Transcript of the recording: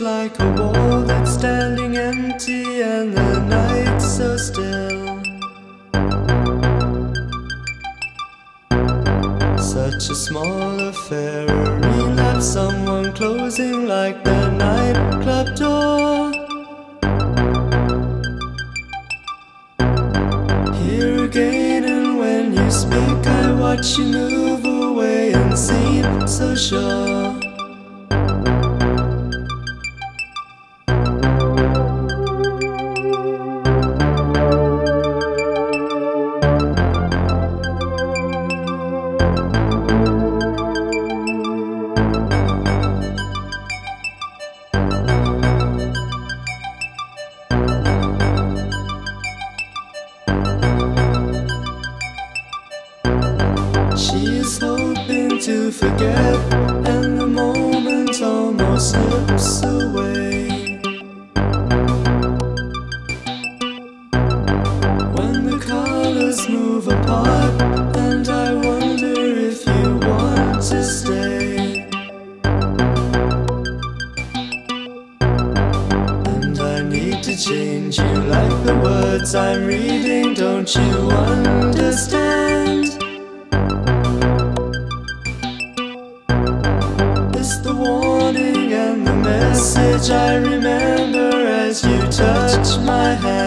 like a wall that's standing empty and the night so still. Such a small affair, a relapse, someone closing like the nightclub door. Here again, and when you speak, I watch you move away and seem so sure. She's hoping to forget, and the moment almost slips away. When the colors move apart, and I wonder if you want to stay. And I need to change you like the words I'm reading, don't you understand? message I remember as you touch my hand.